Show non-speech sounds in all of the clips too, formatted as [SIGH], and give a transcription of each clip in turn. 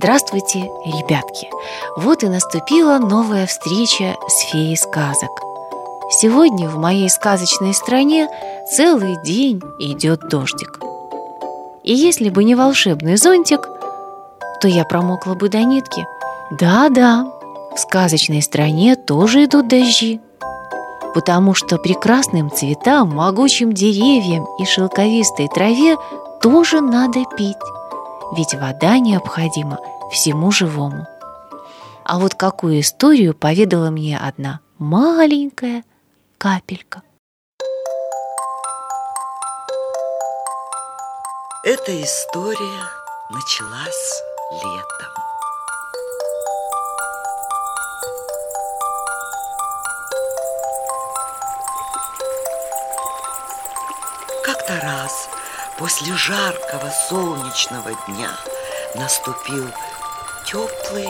Здравствуйте, ребятки! Вот и наступила новая встреча с феей сказок. Сегодня в моей сказочной стране целый день идет дождик. И если бы не волшебный зонтик, то я промокла бы до нитки. Да-да, в сказочной стране тоже идут дожди, потому что прекрасным цветам, могучим деревьям и шелковистой траве тоже надо пить ведь вода необходима всему живому. А вот какую историю поведала мне одна маленькая капелька. Эта история началась летом. Как-то раз После жаркого солнечного дня наступил теплый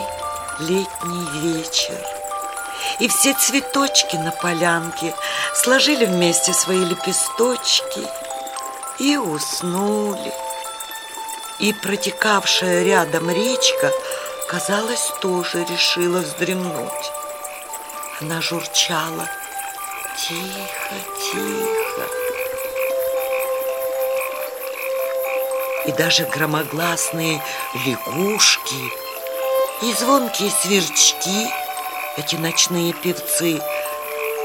летний вечер. И все цветочки на полянке сложили вместе свои лепесточки и уснули. И протекавшая рядом речка, казалось, тоже решила вздремнуть. Она журчала тихо, и даже громогласные лягушки и звонкие сверчки, эти ночные певцы,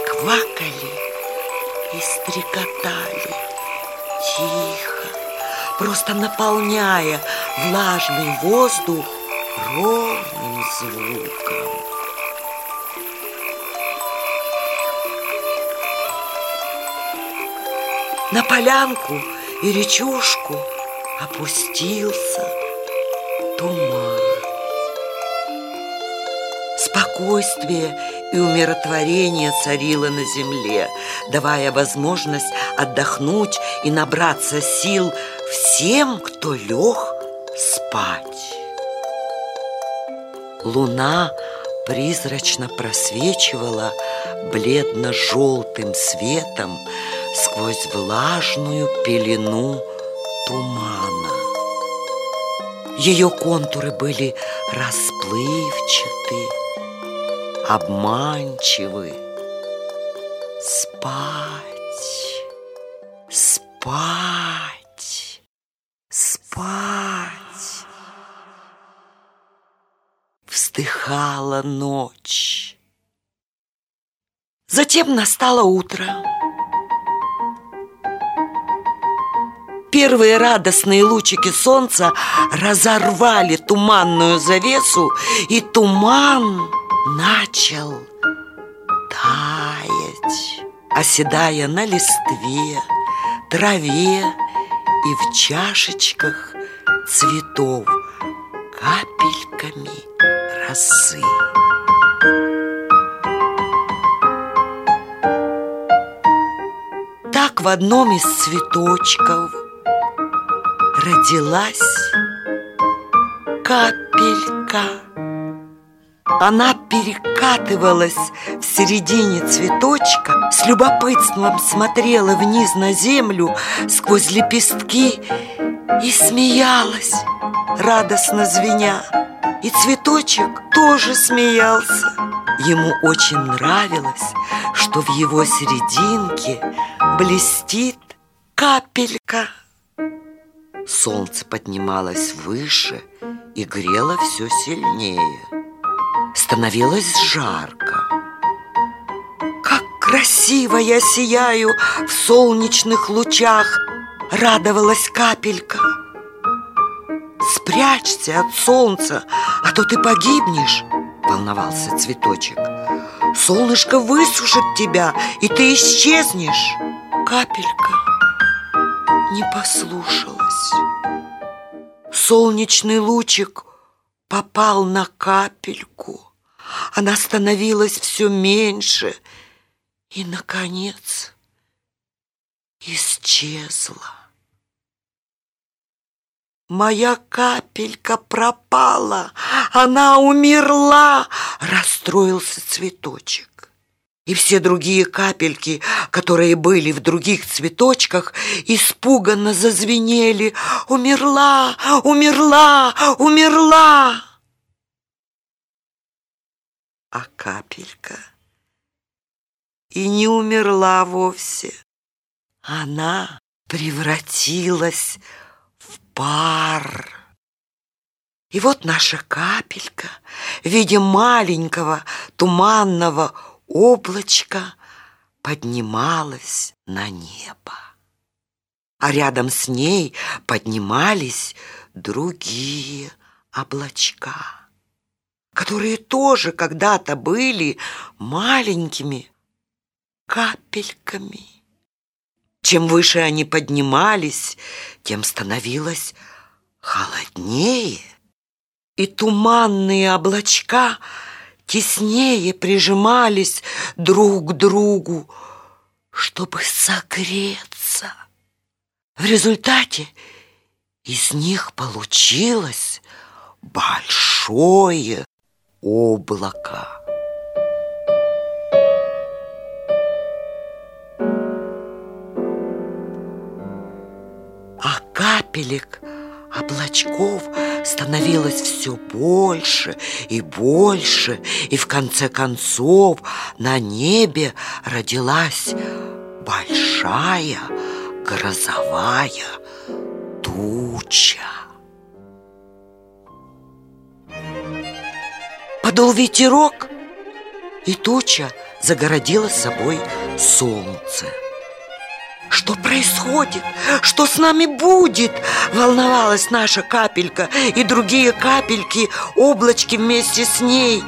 квакали и стрекотали тихо, просто наполняя влажный воздух ровным звуком. На полянку и речушку – опустился туман. Спокойствие и умиротворение царило на земле, давая возможность отдохнуть и набраться сил всем, кто лег спать. Луна призрачно просвечивала бледно-желтым светом сквозь влажную пелену тумана. Ее контуры были расплывчаты, обманчивы. Спать, спать, спать. Вздыхала ночь. Затем настало утро. Первые радостные лучики солнца разорвали туманную завесу, и туман начал таять, оседая на листве, траве и в чашечках цветов капельками росы. Так в одном из цветочков родилась капелька. Она перекатывалась в середине цветочка, с любопытством смотрела вниз на землю сквозь лепестки и смеялась, радостно звеня. И цветочек тоже смеялся. Ему очень нравилось, что в его серединке блестит капелька. Солнце поднималось выше и грело все сильнее. Становилось жарко. Как красиво я сияю в солнечных лучах, радовалась капелька. Спрячься от солнца, а то ты погибнешь, волновался цветочек. Солнышко высушит тебя, и ты исчезнешь. Капелька не послушалась. Солнечный лучик попал на капельку. Она становилась все меньше и, наконец, исчезла. Моя капелька пропала, она умерла, расстроился цветочек. И все другие капельки, которые были в других цветочках, испуганно зазвенели. «Умерла! Умерла! Умерла!» А капелька и не умерла вовсе. Она превратилась в пар. И вот наша капелька в виде маленького туманного облачка поднималась на небо. А рядом с ней поднимались другие облачка, которые тоже когда-то были маленькими капельками. Чем выше они поднимались, тем становилось холоднее, и туманные облачка теснее прижимались друг к другу, чтобы согреться. В результате из них получилось большое облако. А капелек облачков становилось все больше и больше, и в конце концов на небе родилась большая грозовая туча. Подул ветерок, и туча загородила собой солнце. Что происходит? Что с нами будет? Волновалась наша капелька и другие капельки, облачки вместе с ней.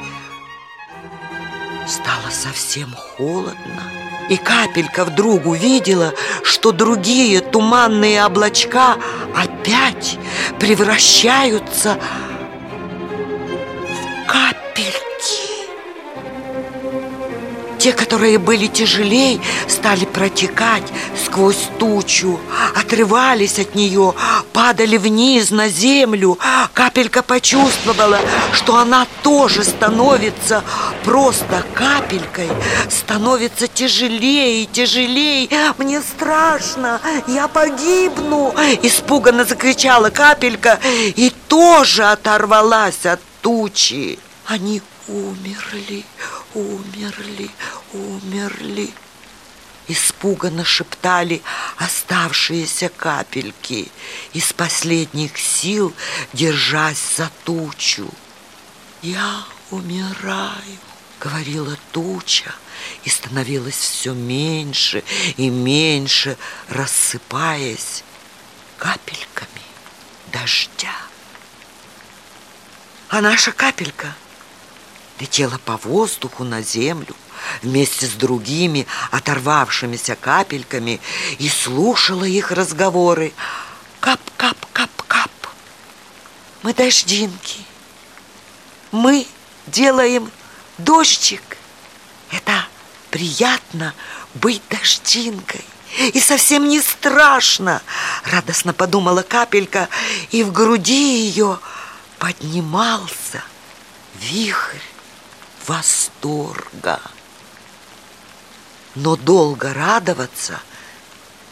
Стало совсем холодно. И капелька вдруг увидела, что другие туманные облачка опять превращаются в Те, которые были тяжелей, стали протекать сквозь тучу, отрывались от нее, падали вниз на землю. Капелька почувствовала, что она тоже становится просто капелькой, становится тяжелее и тяжелее. Мне страшно, я погибну, испуганно закричала капелька и тоже оторвалась от тучи. Они умерли, умерли, умерли. Испуганно шептали оставшиеся капельки, из последних сил держась за тучу. «Я умираю», — говорила туча, и становилась все меньше и меньше, рассыпаясь капельками дождя. А наша капелька — летела по воздуху на землю вместе с другими оторвавшимися капельками и слушала их разговоры. Кап-кап-кап-кап. Мы дождинки. Мы делаем дождик. Это приятно быть дождинкой. И совсем не страшно, радостно подумала капелька, и в груди ее поднимался вихрь восторга. Но долго радоваться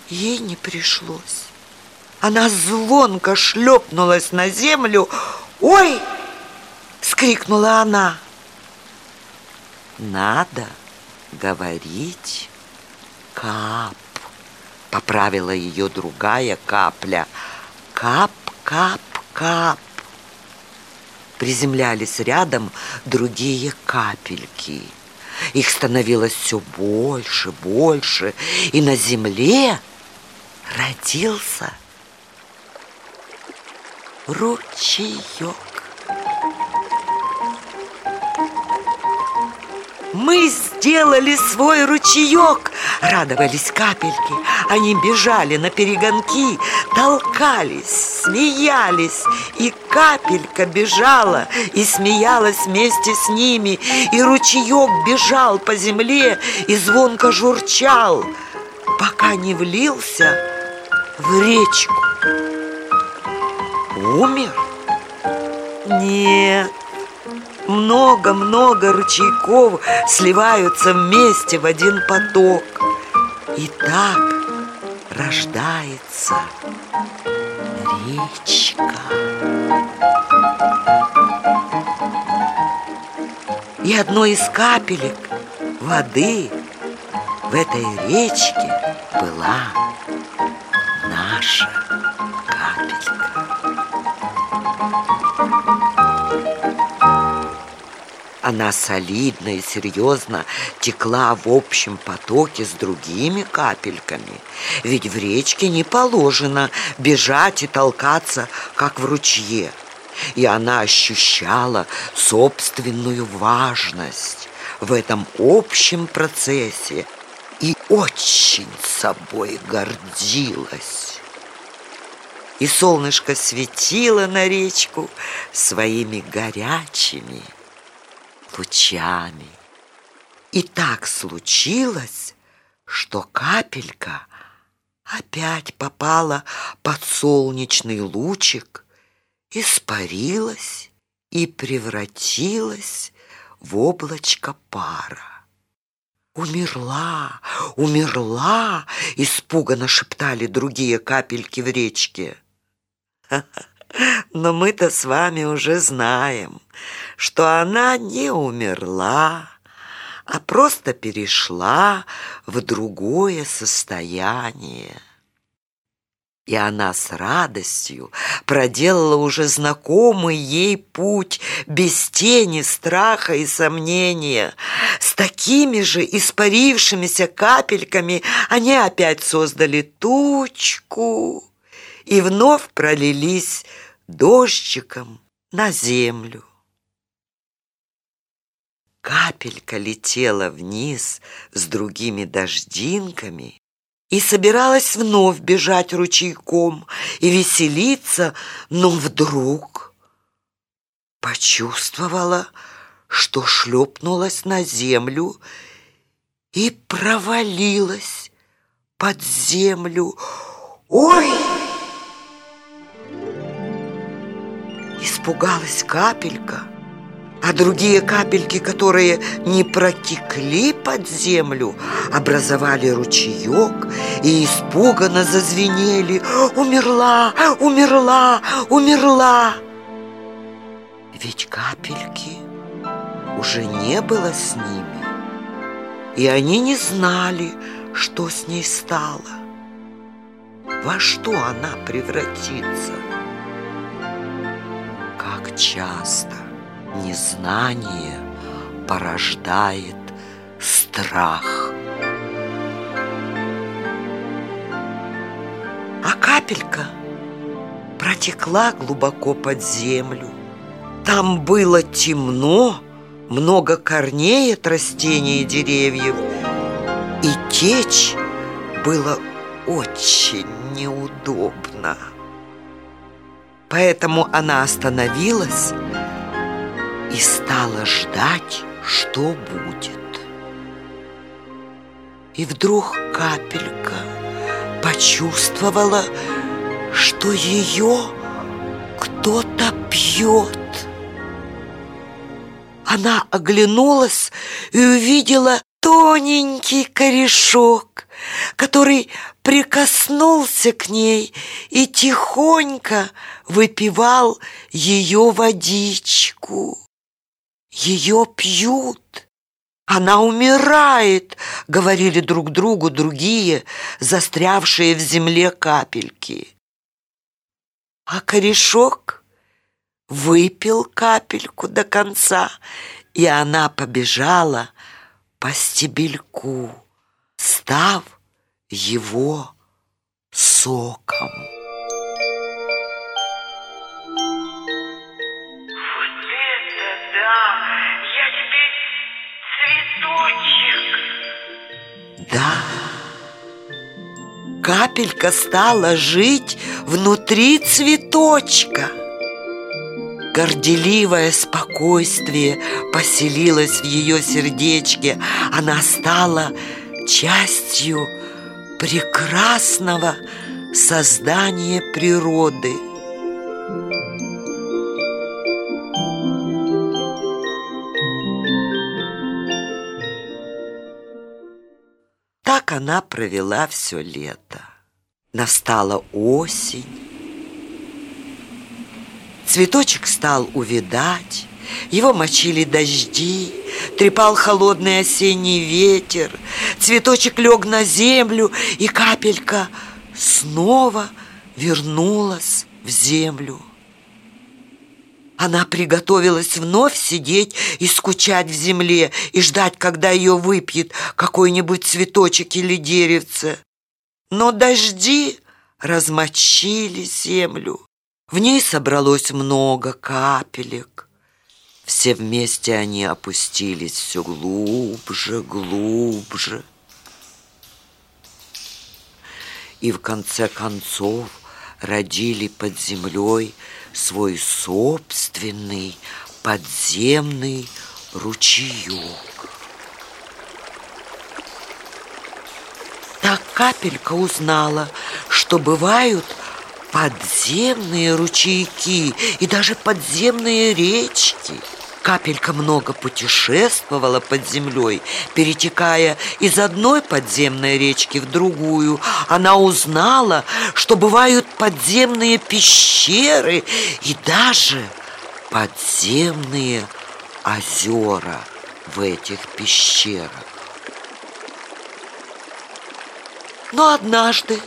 ей не пришлось. Она звонко шлепнулась на землю. «Ой!» — скрикнула она. «Надо говорить кап», — поправила ее другая капля. «Кап, кап, кап» приземлялись рядом другие капельки. Их становилось все больше, больше, и на земле родился ручеек. Мы сделали свой ручеек, радовались капельки. Они бежали на перегонки, толкались, смеялись. И капелька бежала и смеялась вместе с ними. И ручеек бежал по земле и звонко журчал, пока не влился в речку. Умер? Нет много-много ручейков сливаются вместе в один поток. И так рождается речка. И одной из капелек воды в этой речке была наша капелька. Она солидно и серьезно текла в общем потоке с другими капельками. Ведь в речке не положено бежать и толкаться, как в ручье. И она ощущала собственную важность в этом общем процессе и очень собой гордилась. И солнышко светило на речку своими горячими лучами. И так случилось, что капелька опять попала под солнечный лучик, испарилась и превратилась в облачко пара. «Умерла! Умерла!» — испуганно шептали другие капельки в речке. [LAUGHS] Но мы-то с вами уже знаем, что она не умерла, а просто перешла в другое состояние. И она с радостью проделала уже знакомый ей путь без тени страха и сомнения. С такими же испарившимися капельками они опять создали тучку и вновь пролились дождиком на землю. Капелька летела вниз с другими дождинками и собиралась вновь бежать ручейком и веселиться, но вдруг почувствовала, что шлепнулась на землю и провалилась под землю. «Ой!» Испугалась капелька, а другие капельки, которые не протекли под землю, образовали ручеек и испуганно зазвенели «Умерла! Умерла! Умерла!» Ведь капельки уже не было с ними, и они не знали, что с ней стало, во что она превратится часто незнание порождает страх. А капелька протекла глубоко под землю. Там было темно, много корней от растений и деревьев, и течь было очень неудобно. Поэтому она остановилась и стала ждать, что будет. И вдруг капелька почувствовала, что ее кто-то пьет. Она оглянулась и увидела тоненький корешок, который прикоснулся к ней и тихонько выпивал ее водичку. Ее пьют. Она умирает, говорили друг другу другие, застрявшие в земле капельки. А корешок выпил капельку до конца, и она побежала по стебельку, став его соком. Да, капелька стала жить внутри цветочка. Горделивое спокойствие поселилось в ее сердечке. Она стала частью прекрасного создания природы. Она провела все лето. Настала осень. Цветочек стал увидать, его мочили дожди, трепал холодный осенний ветер, цветочек лег на землю, и капелька снова вернулась в землю. Она приготовилась вновь сидеть и скучать в земле и ждать, когда ее выпьет какой-нибудь цветочек или деревце. Но дожди размочили землю. В ней собралось много капелек. Все вместе они опустились все глубже, глубже. И в конце концов родили под землей свой собственный подземный ручеек. Так капелька узнала, что бывают подземные ручейки и даже подземные речки. Капелька много путешествовала под землей, перетекая из одной подземной речки в другую. Она узнала, что бывают подземные пещеры и даже подземные озера в этих пещерах. Но однажды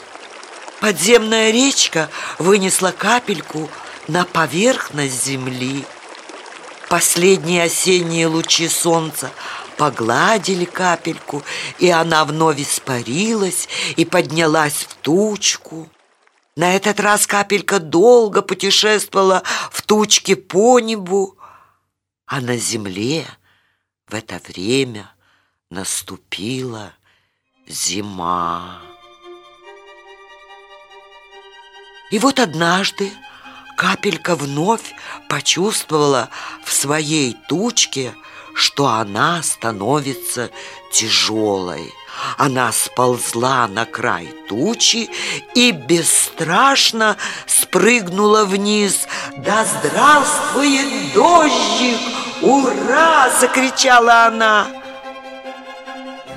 подземная речка вынесла капельку на поверхность земли. Последние осенние лучи солнца погладили капельку, и она вновь испарилась и поднялась в тучку. На этот раз капелька долго путешествовала в тучке по небу, а на земле в это время наступила зима. И вот однажды Капелька вновь почувствовала в своей тучке, что она становится тяжелой. Она сползла на край тучи и бесстрашно спрыгнула вниз. «Да здравствует дождик! Ура!» – закричала она.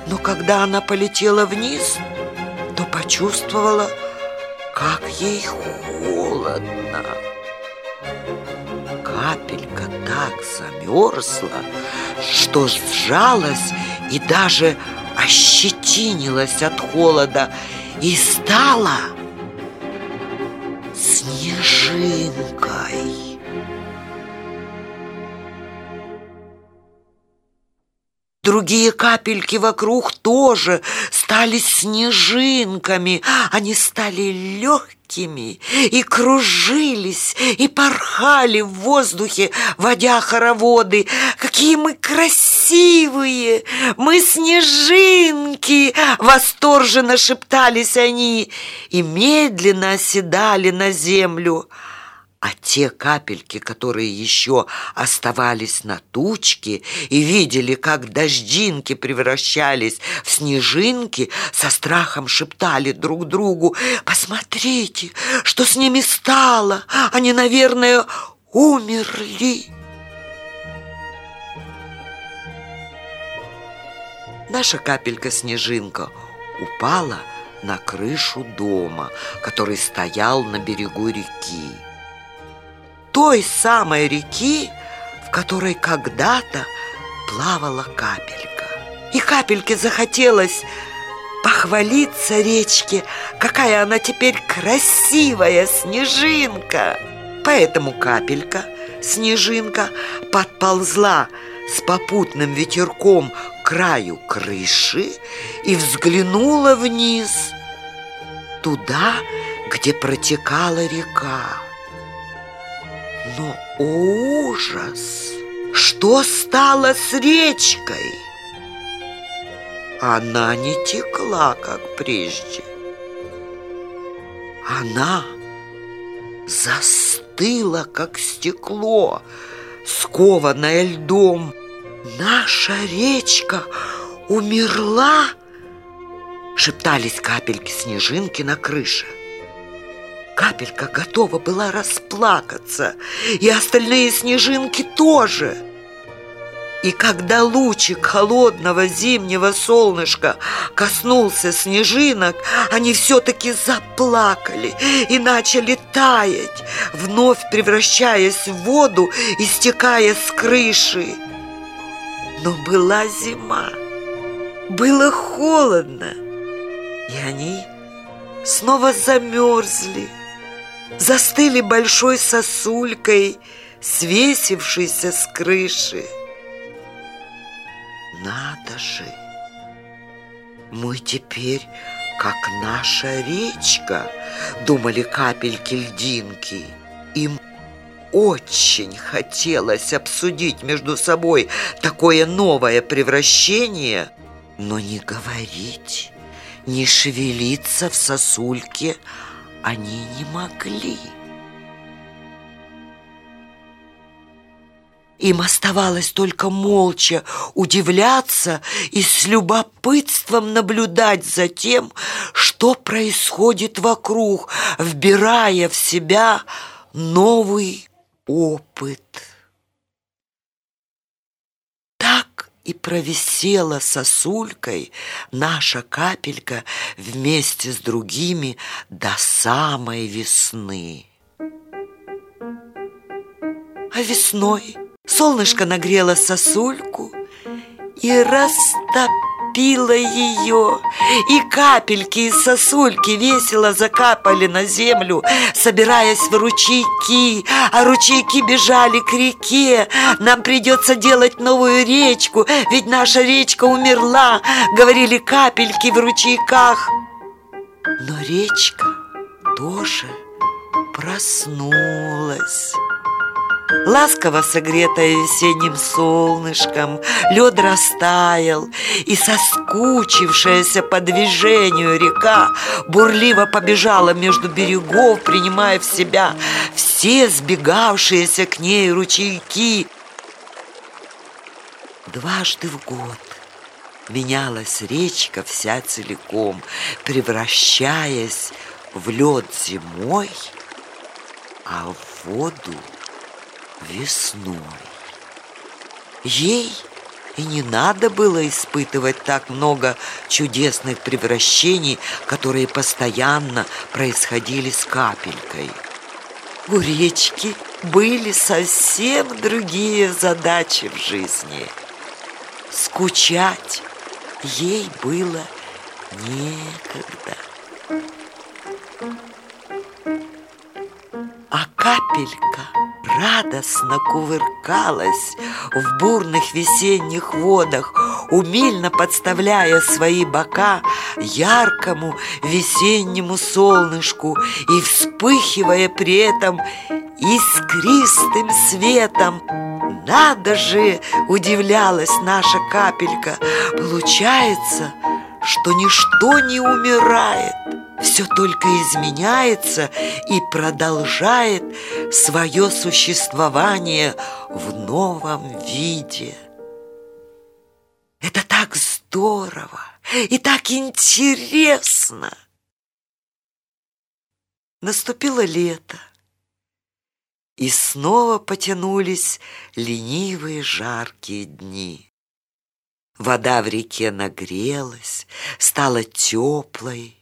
Но когда она полетела вниз, то почувствовала, как ей холодно капелька так замерзла, что сжалась и даже ощетинилась от холода и стала снежинкой. Другие капельки вокруг тоже стали снежинками. Они стали легкими и кружились, и порхали в воздухе, водя хороводы. Какие мы красивые! Мы снежинки! Восторженно шептались они и медленно оседали на землю. А те капельки, которые еще оставались на тучке и видели, как дождинки превращались в снежинки, со страхом шептали друг другу «Посмотрите, что с ними стало! Они, наверное, умерли!» Наша капелька-снежинка упала на крышу дома, который стоял на берегу реки той самой реки, в которой когда-то плавала капелька. И капельке захотелось похвалиться речке, какая она теперь красивая снежинка. Поэтому капелька, снежинка, подползла с попутным ветерком к краю крыши и взглянула вниз, туда, где протекала река. Но ужас! Что стало с речкой? Она не текла, как прежде. Она застыла, как стекло, скованное льдом. Наша речка умерла, шептались капельки снежинки на крыше. Капелька готова была расплакаться, и остальные снежинки тоже. И когда лучик холодного зимнего солнышка коснулся снежинок, они все-таки заплакали и начали таять, вновь превращаясь в воду и стекая с крыши. Но была зима, было холодно, и они снова замерзли, застыли большой сосулькой, свесившейся с крыши. Надо же! Мы теперь как наша речка, думали капельки льдинки. Им очень хотелось обсудить между собой такое новое превращение, но не говорить, не шевелиться в сосульке они не могли. Им оставалось только молча удивляться и с любопытством наблюдать за тем, что происходит вокруг, вбирая в себя новый опыт. Так и провисела сосулькой наша капелька вместе с другими до самой весны. А весной Солнышко нагрело сосульку и растопило ее. И капельки из сосульки весело закапали на землю, собираясь в ручейки. А ручейки бежали к реке. Нам придется делать новую речку, ведь наша речка умерла, говорили капельки в ручейках. Но речка тоже проснулась. Ласково согретая весенним солнышком, лед растаял, и соскучившаяся по движению река бурливо побежала между берегов, принимая в себя все сбегавшиеся к ней ручейки. Дважды в год менялась речка вся целиком, превращаясь в лед зимой, а в воду весной. Ей и не надо было испытывать так много чудесных превращений, которые постоянно происходили с капелькой. У речки были совсем другие задачи в жизни. Скучать ей было некогда. А капелька радостно кувыркалась в бурных весенних водах, умильно подставляя свои бока яркому весеннему солнышку и вспыхивая при этом искристым светом. Надо же, удивлялась наша капелька, получается, что ничто не умирает все только изменяется и продолжает свое существование в новом виде. Это так здорово и так интересно. Наступило лето, и снова потянулись ленивые жаркие дни. Вода в реке нагрелась, стала теплой,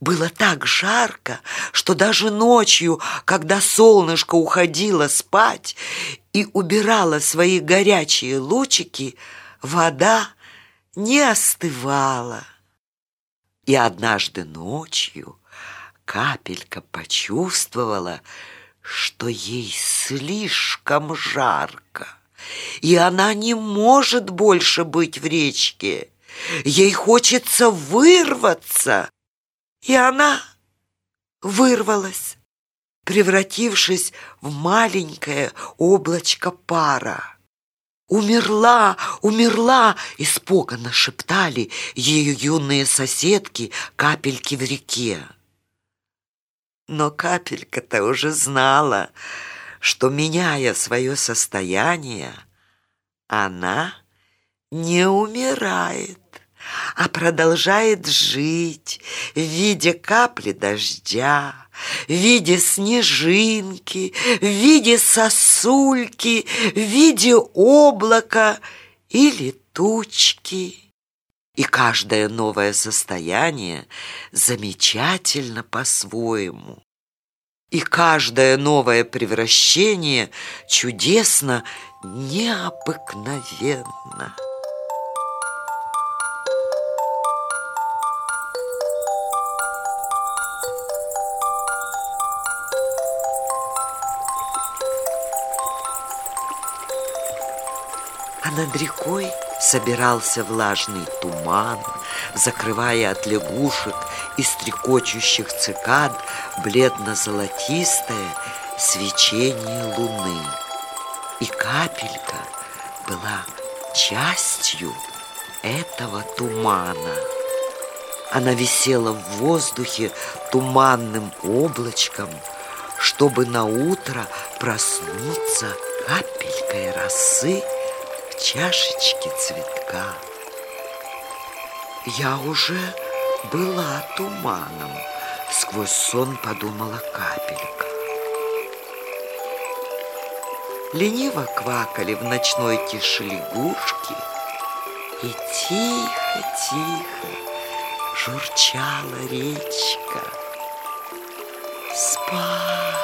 было так жарко, что даже ночью, когда солнышко уходило спать и убирало свои горячие лучики, вода не остывала. И однажды ночью капелька почувствовала, что ей слишком жарко, и она не может больше быть в речке. Ей хочется вырваться. И она вырвалась, превратившись в маленькое облачко пара. «Умерла, умерла!» — испуганно шептали ее юные соседки капельки в реке. Но капелька-то уже знала, что, меняя свое состояние, она не умирает а продолжает жить в виде капли дождя, в виде снежинки, в виде сосульки, в виде облака или тучки. И каждое новое состояние замечательно по-своему. И каждое новое превращение чудесно, необыкновенно. А над рекой собирался влажный туман, закрывая от лягушек и стрекочущих цикад бледно-золотистое свечение луны. И капелька была частью этого тумана. Она висела в воздухе туманным облачком, чтобы на утро проснуться капелькой росы в чашечке цветка. Я уже была туманом, сквозь сон подумала капелька. Лениво квакали в ночной тиши лягушки, и тихо-тихо журчала речка. Спать,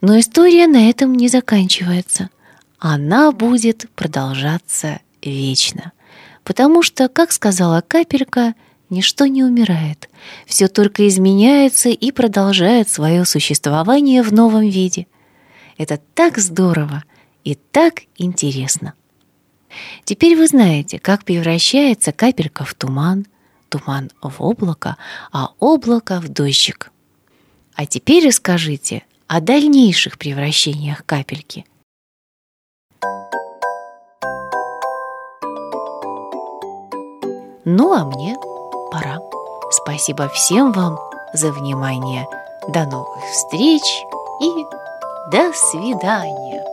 Но история на этом не заканчивается. Она будет продолжаться вечно. Потому что, как сказала капелька, ничто не умирает. Все только изменяется и продолжает свое существование в новом виде. Это так здорово и так интересно. Теперь вы знаете, как превращается капелька в туман, туман в облако, а облако в дождик. А теперь расскажите, о дальнейших превращениях капельки. Ну а мне пора. Спасибо всем вам за внимание. До новых встреч и до свидания.